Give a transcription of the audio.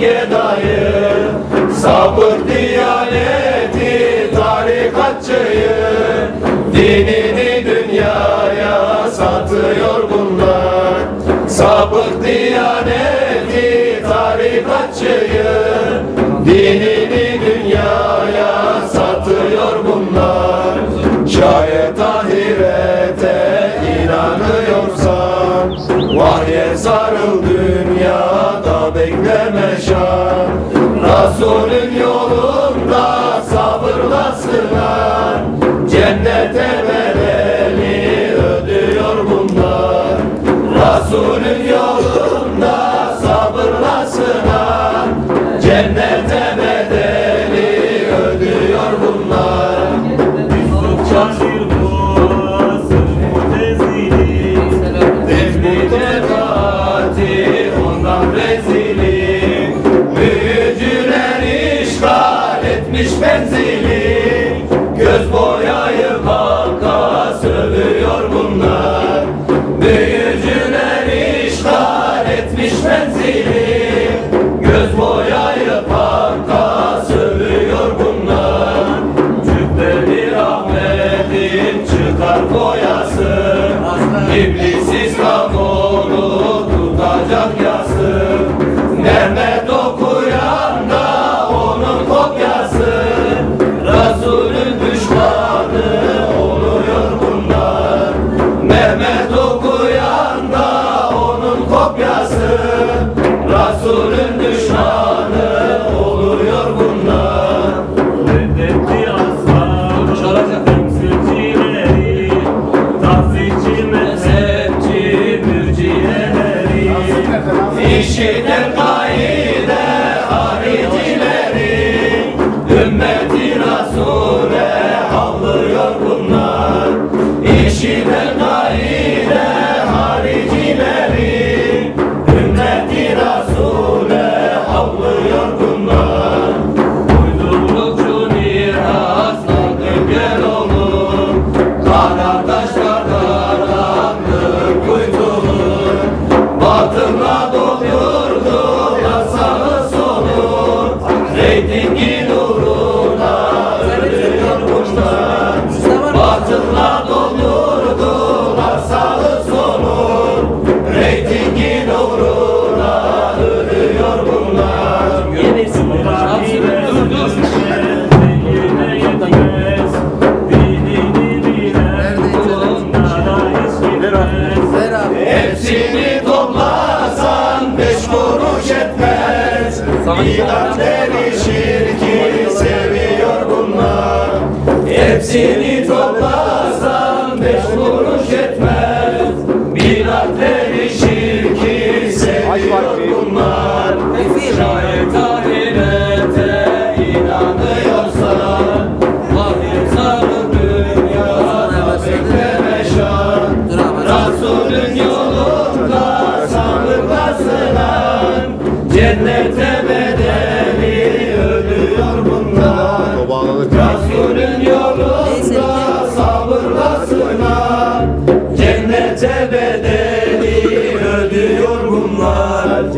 gedayı Sapık diyaneti tarikatçıyı Dinini dünyaya satıyor bunlar. Sapık diyaneti tarikatçıyı bekleme şan İblis İstanbul'u tutacak yası. Mehmet okuyan onun kopyası. Resulün düşmanı oluyor bunlar. Mehmet okuyan da onun kopyası Resulün düşmanı oluyor bunlar Reddetti ashabı temsilcileri Tahsihçi mezhepçi mürciyeleri. İşiten kaide Reytingin uğruna ölüyor bunlar Batılla doldurdular sağı solu. Reytingin uğruna ölüyor bunlar. Yine İnanları şirki seviyor bunlar. Hepsini toplasan beş kuruş etmez bedeli ödüyor bunlar